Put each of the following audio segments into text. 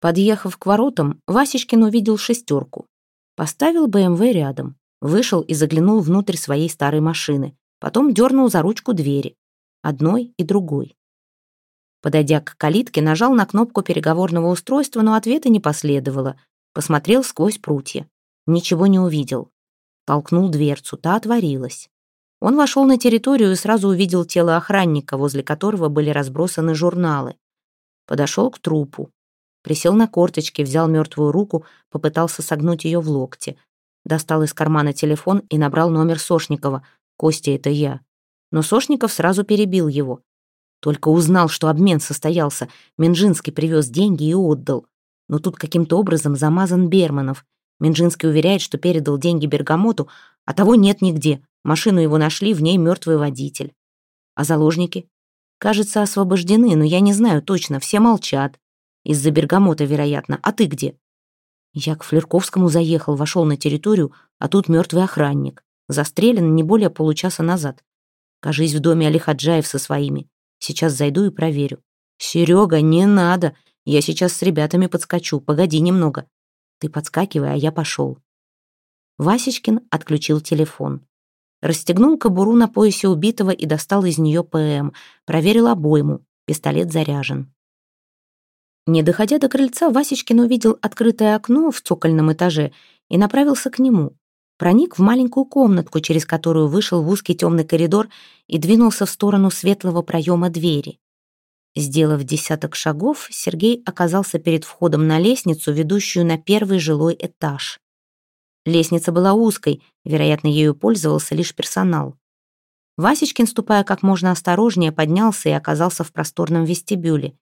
Подъехав к воротам, Васечкин увидел шестерку. Поставил БМВ рядом, вышел и заглянул внутрь своей старой машины. Потом дернул за ручку двери. Одной и другой. Подойдя к калитке, нажал на кнопку переговорного устройства, но ответа не последовало. Посмотрел сквозь прутья. Ничего не увидел. Толкнул дверцу, та отворилась. Он вошел на территорию и сразу увидел тело охранника, возле которого были разбросаны журналы. Подошел к трупу. Присел на корточки, взял мертвую руку, попытался согнуть ее в локте. Достал из кармана телефон и набрал номер Сошникова. «Костя, это я». Но Сошников сразу перебил его. Только узнал, что обмен состоялся. Минжинский привез деньги и отдал. Но тут каким-то образом замазан Берманов. Минжинский уверяет, что передал деньги Бергамоту, а того нет нигде. Машину его нашли, в ней мертвый водитель. А заложники? Кажется, освобождены, но я не знаю точно, все молчат. Из-за бергамота, вероятно. А ты где? Я к Флерковскому заехал, вошел на территорию, а тут мертвый охранник. Застрелен не более получаса назад. Кажись, в доме Алихаджаев со своими. Сейчас зайду и проверю. Серега, не надо. Я сейчас с ребятами подскочу. Погоди немного. Ты подскакивай, а я пошел. Васечкин отключил телефон. Расстегнул кобуру на поясе убитого и достал из нее ПМ. Проверил обойму. Пистолет заряжен. Не доходя до крыльца, Васечкин увидел открытое окно в цокольном этаже и направился к нему. Проник в маленькую комнатку, через которую вышел в узкий темный коридор и двинулся в сторону светлого проема двери. Сделав десяток шагов, Сергей оказался перед входом на лестницу, ведущую на первый жилой этаж. Лестница была узкой, вероятно, ею пользовался лишь персонал. Васечкин, ступая как можно осторожнее, поднялся и оказался в просторном вестибюле.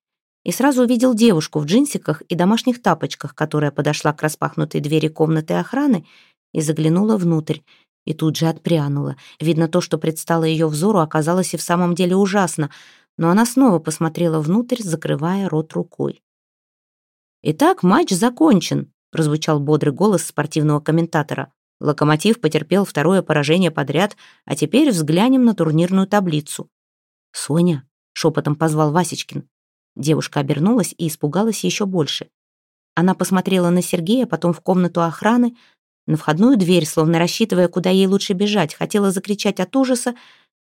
И сразу увидел девушку в джинсиках и домашних тапочках, которая подошла к распахнутой двери комнаты охраны и заглянула внутрь, и тут же отпрянула. Видно, то, что предстало ее взору, оказалось и в самом деле ужасно, но она снова посмотрела внутрь, закрывая рот рукой. «Итак, матч закончен», прозвучал бодрый голос спортивного комментатора. Локомотив потерпел второе поражение подряд, а теперь взглянем на турнирную таблицу. «Соня», — шепотом позвал Васечкин. Девушка обернулась и испугалась еще больше. Она посмотрела на Сергея, потом в комнату охраны, на входную дверь, словно рассчитывая, куда ей лучше бежать, хотела закричать от ужаса.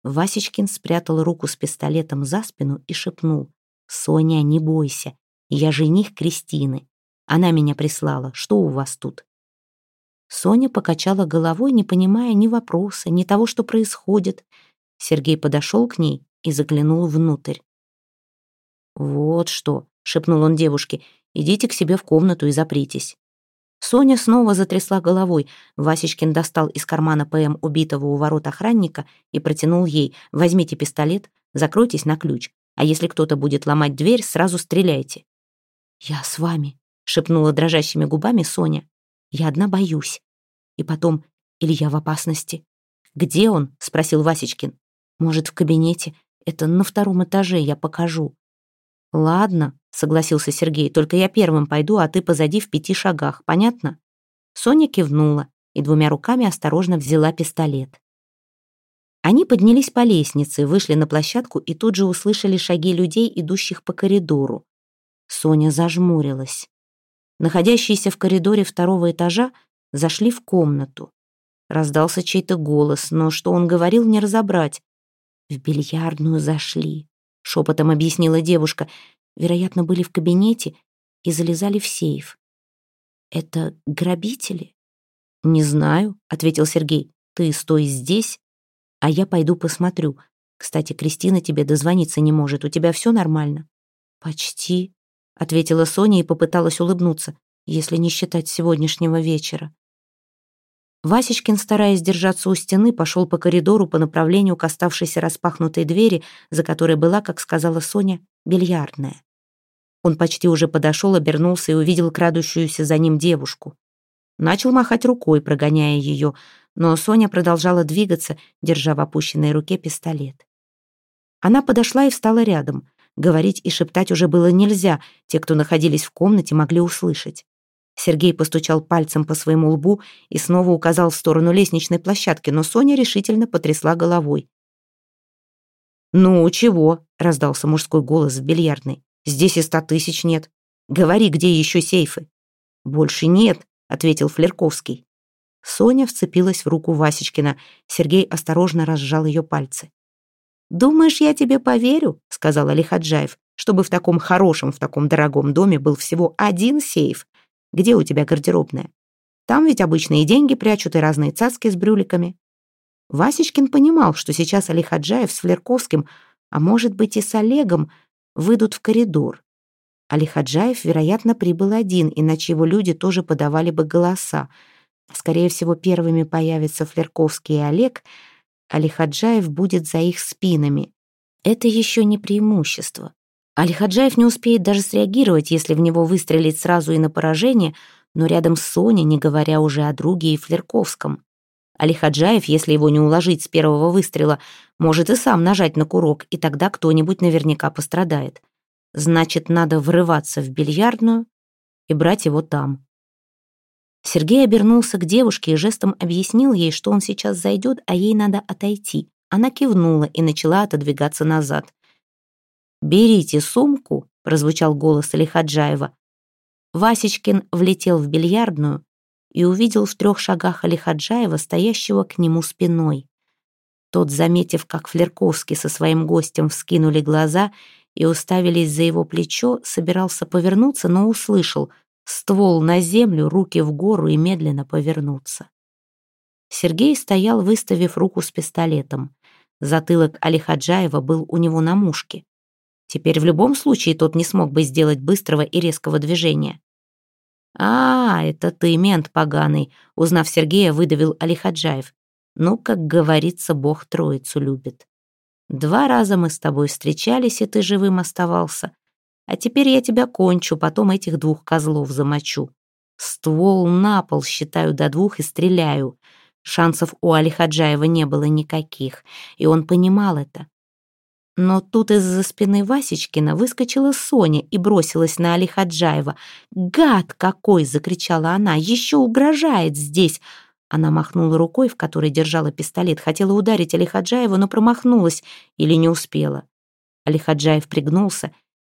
Васечкин спрятал руку с пистолетом за спину и шепнул. «Соня, не бойся, я жених Кристины. Она меня прислала. Что у вас тут?» Соня покачала головой, не понимая ни вопроса, ни того, что происходит. Сергей подошел к ней и заглянул внутрь. «Вот что», — шепнул он девушке, — «идите к себе в комнату и запритесь». Соня снова затрясла головой. Васечкин достал из кармана ПМ убитого у ворот охранника и протянул ей. «Возьмите пистолет, закройтесь на ключ, а если кто-то будет ломать дверь, сразу стреляйте». «Я с вами», шепнула дрожащими губами Соня. «Я одна боюсь. И потом, Илья в опасности». «Где он?» — спросил Васечкин. «Может, в кабинете? Это на втором этаже, я покажу». «Ладно», — согласился Сергей, «только я первым пойду, а ты позади в пяти шагах, понятно?» Соня кивнула и двумя руками осторожно взяла пистолет. Они поднялись по лестнице, вышли на площадку и тут же услышали шаги людей, идущих по коридору. Соня зажмурилась находящиеся в коридоре второго этажа, зашли в комнату. Раздался чей-то голос, но что он говорил, не разобрать. «В бильярдную зашли», — шепотом объяснила девушка. Вероятно, были в кабинете и залезали в сейф. «Это грабители?» «Не знаю», — ответил Сергей. «Ты стой здесь, а я пойду посмотрю. Кстати, Кристина тебе дозвониться не может. У тебя все нормально?» «Почти», ответила Соня и попыталась улыбнуться, если не считать сегодняшнего вечера. Васечкин, стараясь держаться у стены, пошел по коридору по направлению к оставшейся распахнутой двери, за которой была, как сказала Соня, бильярдная. Он почти уже подошел, обернулся и увидел крадущуюся за ним девушку. Начал махать рукой, прогоняя ее, но Соня продолжала двигаться, держа в опущенной руке пистолет. Она подошла и встала рядом. Говорить и шептать уже было нельзя, те, кто находились в комнате, могли услышать. Сергей постучал пальцем по своему лбу и снова указал в сторону лестничной площадки, но Соня решительно потрясла головой. «Ну, чего?» — раздался мужской голос в бильярдной. «Здесь и ста тысяч нет. Говори, где еще сейфы?» «Больше нет», — ответил Флерковский. Соня вцепилась в руку Васечкина. Сергей осторожно разжал ее пальцы. «Думаешь, я тебе поверю?» — сказал Алихаджаев, «чтобы в таком хорошем, в таком дорогом доме был всего один сейф. Где у тебя гардеробная? Там ведь обычные деньги прячут и разные цацки с брюликами». Васечкин понимал, что сейчас Алихаджаев с Флерковским, а может быть и с Олегом, выйдут в коридор. Алихаджаев, вероятно, прибыл один, иначе его люди тоже подавали бы голоса. Скорее всего, первыми появятся Флерковский и Олег, а Лихаджаев будет за их спинами. Это еще не преимущество. Алихаджаев не успеет даже среагировать, если в него выстрелить сразу и на поражение, но рядом с Соней, не говоря уже о друге и Флерковском. Алихаджаев, если его не уложить с первого выстрела, может и сам нажать на курок, и тогда кто-нибудь наверняка пострадает. Значит, надо врываться в бильярдную и брать его там. Сергей обернулся к девушке и жестом объяснил ей, что он сейчас зайдет, а ей надо отойти. Она кивнула и начала отодвигаться назад. «Берите сумку», — прозвучал голос Алихаджаева. Васечкин влетел в бильярдную и увидел в трех шагах Алихаджаева, стоящего к нему спиной. Тот, заметив, как Флерковский со своим гостем вскинули глаза и уставились за его плечо, собирался повернуться, но услышал — ствол на землю, руки в гору и медленно повернуться. Сергей стоял, выставив руку с пистолетом. Затылок Алихаджаева был у него на мушке. Теперь в любом случае тот не смог бы сделать быстрого и резкого движения. «А, это ты, мент поганый», — узнав Сергея, выдавил Алихаджаев. «Ну, как говорится, Бог троицу любит. Два раза мы с тобой встречались, и ты живым оставался. А теперь я тебя кончу, потом этих двух козлов замочу. Ствол на пол считаю до двух и стреляю. Шансов у Алихаджаева не было никаких, и он понимал это. Но тут из-за спины Васечкина выскочила Соня и бросилась на Алихаджаева. «Гад какой!» — закричала она. «Еще угрожает здесь!» Она махнула рукой, в которой держала пистолет, хотела ударить Алихаджаева, но промахнулась или не успела. Алихаджаев пригнулся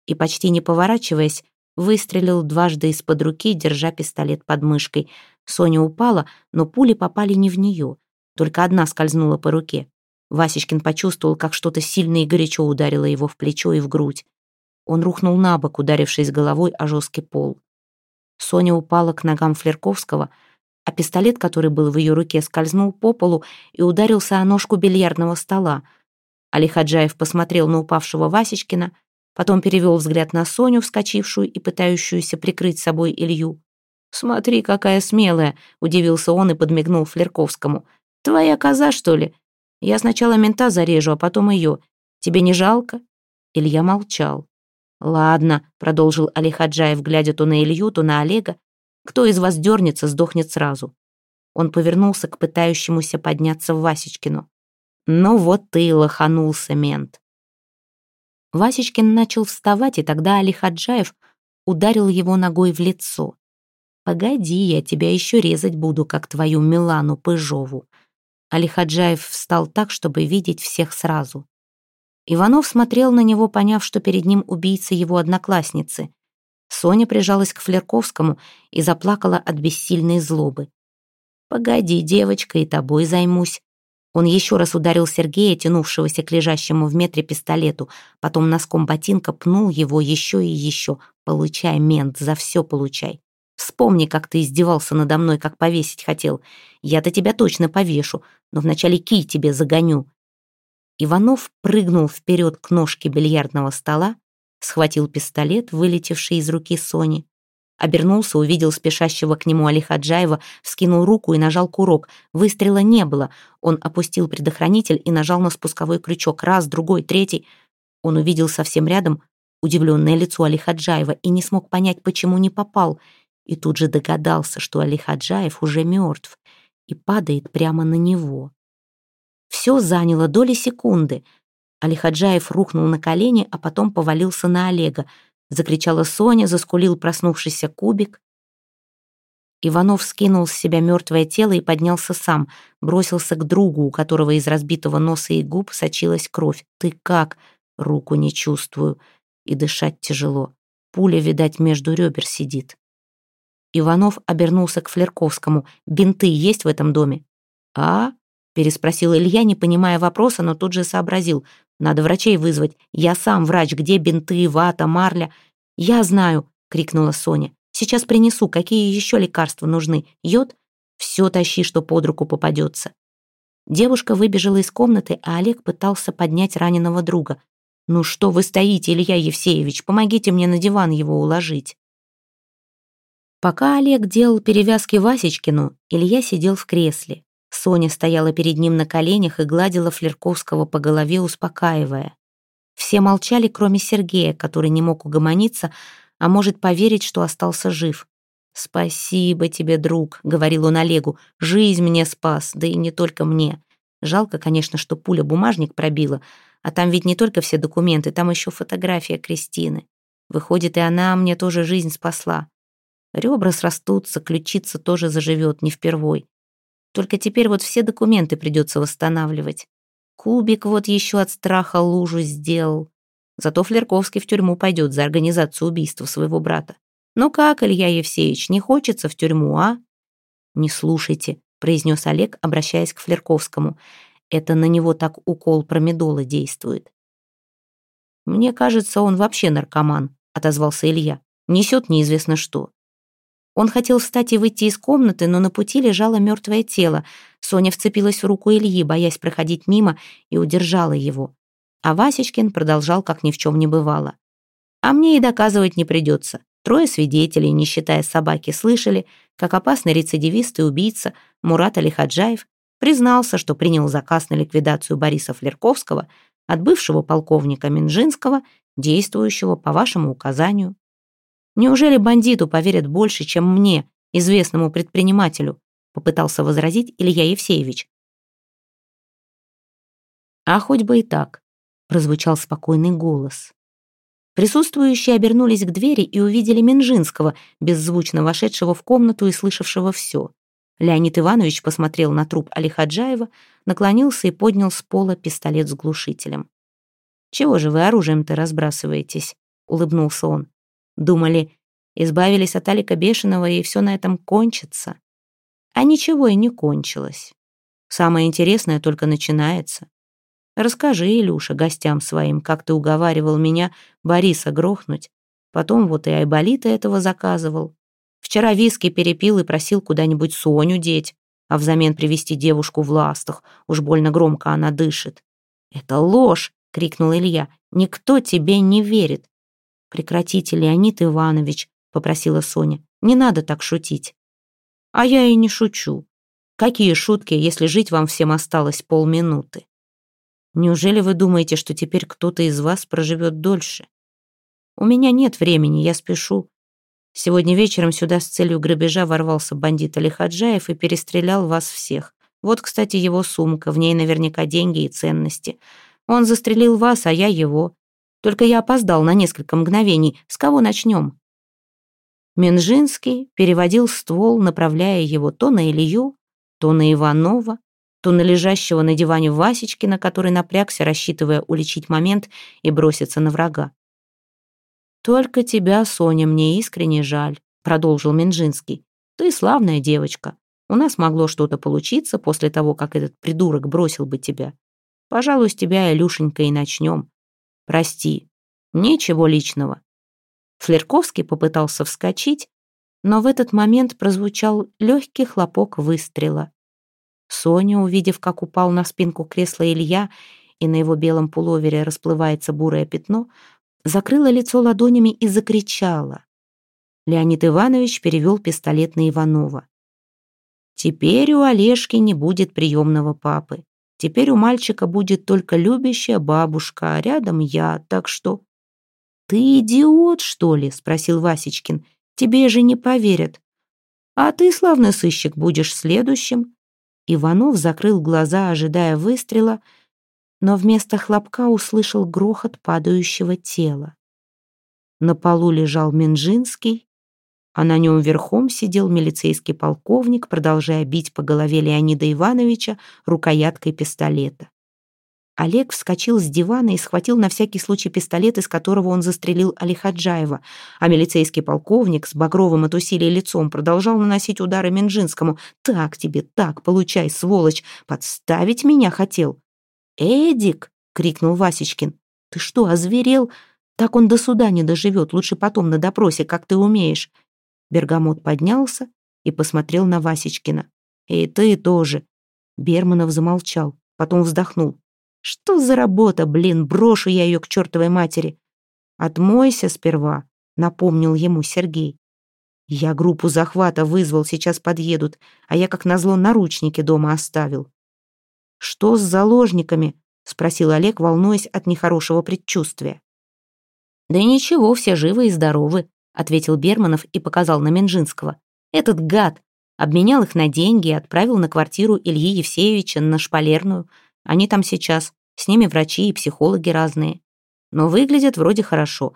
и, почти не поворачиваясь, выстрелил дважды из-под руки, держа пистолет под мышкой. Соня упала, но пули попали не в нее. Только одна скользнула по руке. Васечкин почувствовал, как что-то сильно и горячо ударило его в плечо и в грудь. Он рухнул на бок, ударившись головой о жесткий пол. Соня упала к ногам Флерковского, а пистолет, который был в ее руке, скользнул по полу и ударился о ножку бильярдного стола. Алихаджаев посмотрел на упавшего Васечкина, Потом перевел взгляд на Соню, вскочившую и пытающуюся прикрыть собой Илью. «Смотри, какая смелая!» — удивился он и подмигнул Флерковскому. «Твоя коза, что ли? Я сначала мента зарежу, а потом ее. Тебе не жалко?» Илья молчал. «Ладно», — продолжил Алихаджаев, глядя то на Илью, то на Олега. «Кто из вас дернется, сдохнет сразу». Он повернулся к пытающемуся подняться в Васечкину. «Ну вот ты лоханулся, мент. Васечкин начал вставать, и тогда Али Хаджаев ударил его ногой в лицо. «Погоди, я тебя еще резать буду, как твою Милану Пыжову». Али Хаджаев встал так, чтобы видеть всех сразу. Иванов смотрел на него, поняв, что перед ним убийца его одноклассницы. Соня прижалась к Флерковскому и заплакала от бессильной злобы. «Погоди, девочка, и тобой займусь», он еще раз ударил Сергея, тянувшегося к лежащему в метре пистолету, потом носком ботинка пнул его еще и еще. «Получай, мент, за все получай. Вспомни, как ты издевался надо мной, как повесить хотел. Я-то тебя точно повешу, но вначале кий тебе загоню». Иванов прыгнул вперед к ножке бильярдного стола, схватил пистолет, вылетевший из руки Сони, Обернулся, увидел спешащего к нему Алихаджаева, вскинул руку и нажал курок. Выстрела не было. Он опустил предохранитель и нажал на спусковой крючок. Раз, другой, третий. Он увидел совсем рядом удивленное лицо Алихаджаева и не смог понять, почему не попал. И тут же догадался, что Алихаджаев уже мертв и падает прямо на него. Все заняло доли секунды. Алихаджаев рухнул на колени, а потом повалился на Олега. Закричала Соня, заскулил проснувшийся кубик. Иванов скинул с себя мертвое тело и поднялся сам, бросился к другу, у которого из разбитого носа и губ сочилась кровь. «Ты как?» «Руку не чувствую. И дышать тяжело. Пуля, видать, между ребер сидит. Иванов обернулся к Флерковскому. «Бинты есть в этом доме?» «А?» — переспросил Илья, не понимая вопроса, но тут же сообразил. «Надо врачей вызвать. Я сам врач. Где бинты, вата, марля?» «Я знаю!» — крикнула Соня. «Сейчас принесу. Какие еще лекарства нужны? Йод? Все тащи, что под руку попадется». Девушка выбежала из комнаты, а Олег пытался поднять раненого друга. «Ну что вы стоите, Илья Евсеевич? Помогите мне на диван его уложить». Пока Олег делал перевязки Васечкину, Илья сидел в кресле. Соня стояла перед ним на коленях и гладила Флерковского по голове, успокаивая. Все молчали, кроме Сергея, который не мог угомониться, а может поверить, что остался жив. «Спасибо тебе, друг», — говорил он Олегу, — «жизнь мне спас, да и не только мне. Жалко, конечно, что пуля бумажник пробила, а там ведь не только все документы, там еще фотография Кристины. Выходит, и она мне тоже жизнь спасла. Ребра срастутся, ключица тоже заживет, не впервой. Только теперь вот все документы придется восстанавливать. Кубик вот еще от страха лужу сделал. Зато Флерковский в тюрьму пойдет за организацию убийства своего брата. Ну как, Илья Евсеевич, не хочется в тюрьму, а? Не слушайте, произнес Олег, обращаясь к Флерковскому. Это на него так укол промедола действует. Мне кажется, он вообще наркоман, отозвался Илья. Несет неизвестно что. Он хотел встать и выйти из комнаты, но на пути лежало мертвое тело. Соня вцепилась в руку Ильи, боясь проходить мимо, и удержала его. А Васечкин продолжал, как ни в чем не бывало. «А мне и доказывать не придется. Трое свидетелей, не считая собаки, слышали, как опасный рецидивист и убийца Мурат Алихаджаев признался, что принял заказ на ликвидацию Бориса Флерковского от бывшего полковника Минжинского, действующего по вашему указанию. Неужели бандиту поверят больше, чем мне, известному предпринимателю? Попытался возразить Илья Евсеевич. А хоть бы и так, прозвучал спокойный голос. Присутствующие обернулись к двери и увидели Минжинского, беззвучно вошедшего в комнату и слышавшего все. Леонид Иванович посмотрел на труп Алихаджаева, наклонился и поднял с пола пистолет с глушителем. «Чего же вы оружием-то разбрасываетесь?» — улыбнулся он. Думали, избавились от Алика Бешеного, и все на этом кончится. А ничего и не кончилось. Самое интересное только начинается. Расскажи, Илюша, гостям своим, как ты уговаривал меня Бориса грохнуть. Потом вот и Айболита этого заказывал. Вчера виски перепил и просил куда-нибудь Соню деть, а взамен привести девушку в ластах. Уж больно громко она дышит. «Это ложь!» — крикнул Илья. «Никто тебе не верит. «Прекратите, Леонид Иванович», — попросила Соня. «Не надо так шутить». «А я и не шучу. Какие шутки, если жить вам всем осталось полминуты? Неужели вы думаете, что теперь кто-то из вас проживет дольше? У меня нет времени, я спешу. Сегодня вечером сюда с целью грабежа ворвался бандит Алихаджаев и перестрелял вас всех. Вот, кстати, его сумка, в ней наверняка деньги и ценности. Он застрелил вас, а я его. Только я опоздал на несколько мгновений. С кого начнем?» Минжинский переводил ствол, направляя его то на Илью, то на Иванова, то на лежащего на диване Васечкина, который напрягся, рассчитывая уличить момент и броситься на врага. «Только тебя, Соня, мне искренне жаль», — продолжил Минжинский. «Ты славная девочка. У нас могло что-то получиться после того, как этот придурок бросил бы тебя. Пожалуй, с тебя, Илюшенька, и начнем. Прости, ничего личного. Флерковский попытался вскочить, но в этот момент прозвучал легкий хлопок выстрела. Соня, увидев, как упал на спинку кресла Илья, и на его белом пуловере расплывается бурое пятно, закрыла лицо ладонями и закричала. Леонид Иванович перевел пистолет на Иванова. «Теперь у Олежки не будет приемного папы. Теперь у мальчика будет только любящая бабушка, а рядом я, так что...» «Ты идиот, что ли?» — спросил Васечкин. «Тебе же не поверят». «А ты, славный сыщик, будешь следующим». Иванов закрыл глаза, ожидая выстрела, но вместо хлопка услышал грохот падающего тела. На полу лежал Минжинский, а на нем верхом сидел милицейский полковник, продолжая бить по голове Леонида Ивановича рукояткой пистолета. Олег вскочил с дивана и схватил на всякий случай пистолет, из которого он застрелил Алихаджаева, а милицейский полковник с багровым от усилия лицом продолжал наносить удары Минжинскому. «Так тебе, так, получай, сволочь! Подставить меня хотел!» «Эдик!» — крикнул Васечкин. «Ты что, озверел? Так он до суда не доживет, лучше потом на допросе, как ты умеешь». Бергамот поднялся и посмотрел на Васечкина. «И ты тоже». Берманов замолчал, потом вздохнул. Что за работа, блин, брошу я ее к чертовой матери. Отмойся сперва, напомнил ему Сергей. Я группу захвата вызвал, сейчас подъедут, а я как назло наручники дома оставил. Что с заложниками? спросил Олег, волнуясь от нехорошего предчувствия. Да ничего, все живы и здоровы, ответил Берманов и показал на Менжинского. Этот гад обменял их на деньги и отправил на квартиру Ильи Евсеевича на шпалерную. Они там сейчас. С ними врачи и психологи разные. Но выглядят вроде хорошо.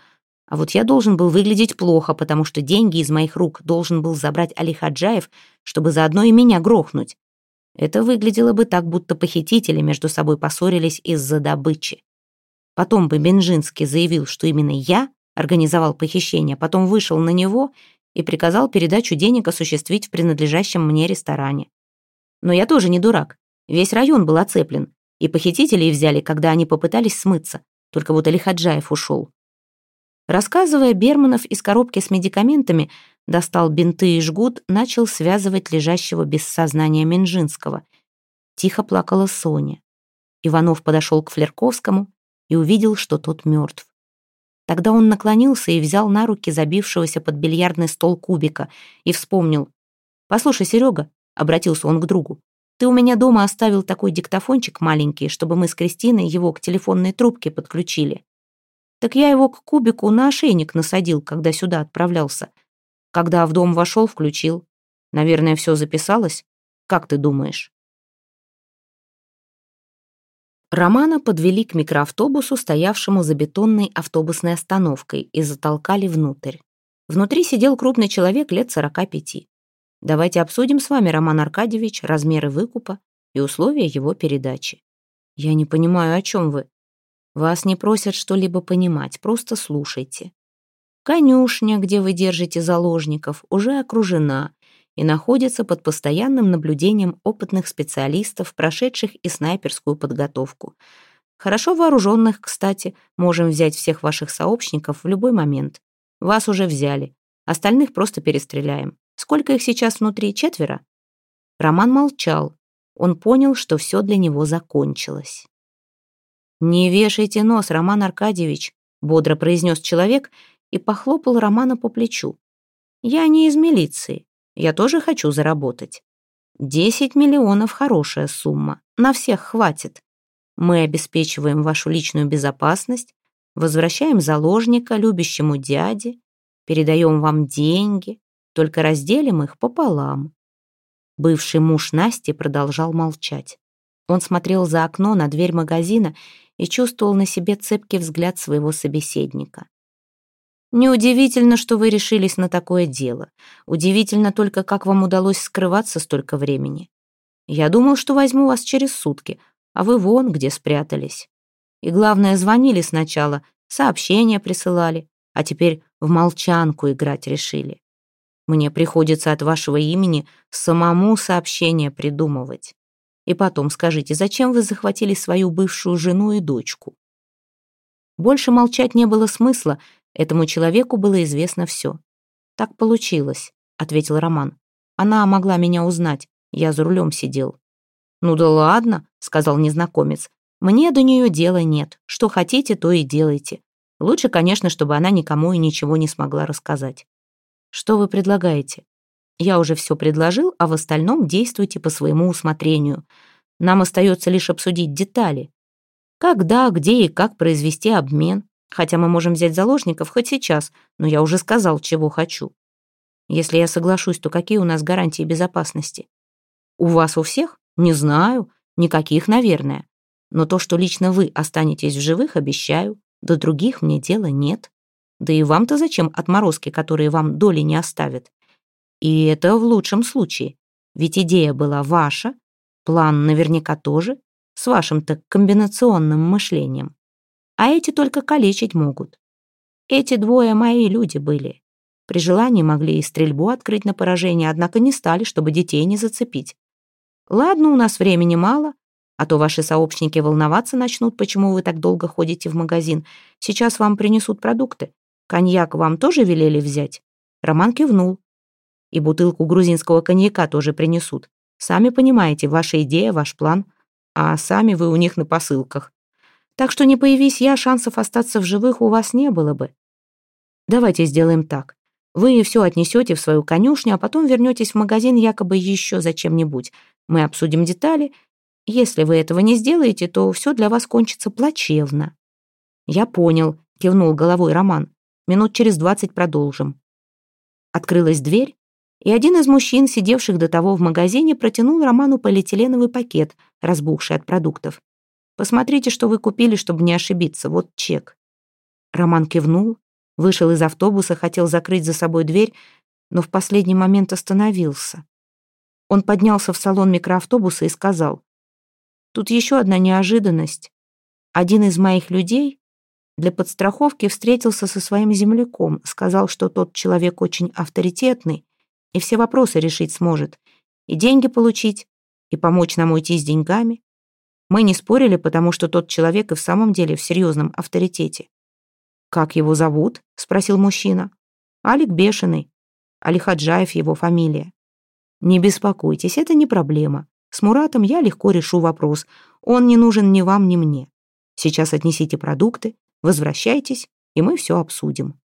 А вот я должен был выглядеть плохо, потому что деньги из моих рук должен был забрать Али Хаджаев, чтобы заодно и меня грохнуть. Это выглядело бы так, будто похитители между собой поссорились из-за добычи. Потом бы Бенжинский заявил, что именно я организовал похищение, потом вышел на него и приказал передачу денег осуществить в принадлежащем мне ресторане. Но я тоже не дурак. Весь район был оцеплен, и похитителей взяли, когда они попытались смыться. Только вот Алихаджаев ушел. Рассказывая, Берманов из коробки с медикаментами достал бинты и жгут, начал связывать лежащего без сознания Минжинского. Тихо плакала Соня. Иванов подошел к Флерковскому и увидел, что тот мертв. Тогда он наклонился и взял на руки забившегося под бильярдный стол кубика и вспомнил. «Послушай, Серега», — обратился он к другу, ты у меня дома оставил такой диктофончик маленький, чтобы мы с Кристиной его к телефонной трубке подключили. Так я его к кубику на ошейник насадил, когда сюда отправлялся. Когда в дом вошел, включил. Наверное, все записалось. Как ты думаешь?» Романа подвели к микроавтобусу, стоявшему за бетонной автобусной остановкой, и затолкали внутрь. Внутри сидел крупный человек лет сорока пяти. Давайте обсудим с вами, Роман Аркадьевич, размеры выкупа и условия его передачи. Я не понимаю, о чем вы. Вас не просят что-либо понимать, просто слушайте. Конюшня, где вы держите заложников, уже окружена и находится под постоянным наблюдением опытных специалистов, прошедших и снайперскую подготовку. Хорошо вооруженных, кстати, можем взять всех ваших сообщников в любой момент. Вас уже взяли, остальных просто перестреляем. Сколько их сейчас внутри? Четверо?» Роман молчал. Он понял, что все для него закончилось. «Не вешайте нос, Роман Аркадьевич», — бодро произнес человек и похлопал Романа по плечу. «Я не из милиции. Я тоже хочу заработать. Десять миллионов — хорошая сумма. На всех хватит. Мы обеспечиваем вашу личную безопасность, возвращаем заложника любящему дяде, передаем вам деньги, только разделим их пополам». Бывший муж Насти продолжал молчать. Он смотрел за окно на дверь магазина и чувствовал на себе цепкий взгляд своего собеседника. «Неудивительно, что вы решились на такое дело. Удивительно только, как вам удалось скрываться столько времени. Я думал, что возьму вас через сутки, а вы вон где спрятались. И главное, звонили сначала, сообщения присылали, а теперь в молчанку играть решили. Мне приходится от вашего имени самому сообщение придумывать. И потом скажите, зачем вы захватили свою бывшую жену и дочку? Больше молчать не было смысла, этому человеку было известно все. «Так получилось», — ответил Роман. «Она могла меня узнать, я за рулем сидел». «Ну да ладно», — сказал незнакомец. «Мне до нее дела нет. Что хотите, то и делайте. Лучше, конечно, чтобы она никому и ничего не смогла рассказать. Что вы предлагаете? Я уже все предложил, а в остальном действуйте по своему усмотрению. Нам остается лишь обсудить детали. Когда, где и как произвести обмен. Хотя мы можем взять заложников хоть сейчас, но я уже сказал, чего хочу. Если я соглашусь, то какие у нас гарантии безопасности? У вас у всех? Не знаю. Никаких, наверное. Но то, что лично вы останетесь в живых, обещаю. До других мне дела нет. Да и вам-то зачем отморозки, которые вам доли не оставят? И это в лучшем случае. Ведь идея была ваша, план наверняка тоже. с вашим-то комбинационным мышлением. А эти только калечить могут. Эти двое мои люди были. При желании могли и стрельбу открыть на поражение, однако не стали, чтобы детей не зацепить. Ладно, у нас времени мало, а то ваши сообщники волноваться начнут, почему вы так долго ходите в магазин. Сейчас вам принесут продукты. Коньяк вам тоже велели взять?» Роман кивнул. «И бутылку грузинского коньяка тоже принесут. Сами понимаете, ваша идея, ваш план, а сами вы у них на посылках. Так что не появись я, шансов остаться в живых у вас не было бы. Давайте сделаем так. Вы все отнесете в свою конюшню, а потом вернетесь в магазин якобы еще за чем-нибудь. Мы обсудим детали если вы этого не сделаете, то все для вас кончится плачевно». «Я понял», — кивнул головой Роман. «Минут через двадцать продолжим». Открылась дверь, и один из мужчин, сидевших до того в магазине, протянул Роману полиэтиленовый пакет, разбухший от продуктов. «Посмотрите, что вы купили, чтобы не ошибиться. Вот чек». Роман кивнул, вышел из автобуса, хотел закрыть за собой дверь, но в последний момент остановился. Он поднялся в салон микроавтобуса и сказал, Тут еще одна неожиданность. Один из моих людей для подстраховки встретился со своим земляком, сказал, что тот человек очень авторитетный и все вопросы решить сможет, и деньги получить, и помочь нам уйти с деньгами. Мы не спорили, потому что тот человек и в самом деле в серьезном авторитете. «Как его зовут?» — спросил мужчина. «Алик Бешеный. Алихаджаев его фамилия». «Не беспокойтесь, это не проблема. С Муратом я легко решу вопрос. Он не нужен ни вам, ни мне. Сейчас отнесите продукты, возвращайтесь, и мы все обсудим.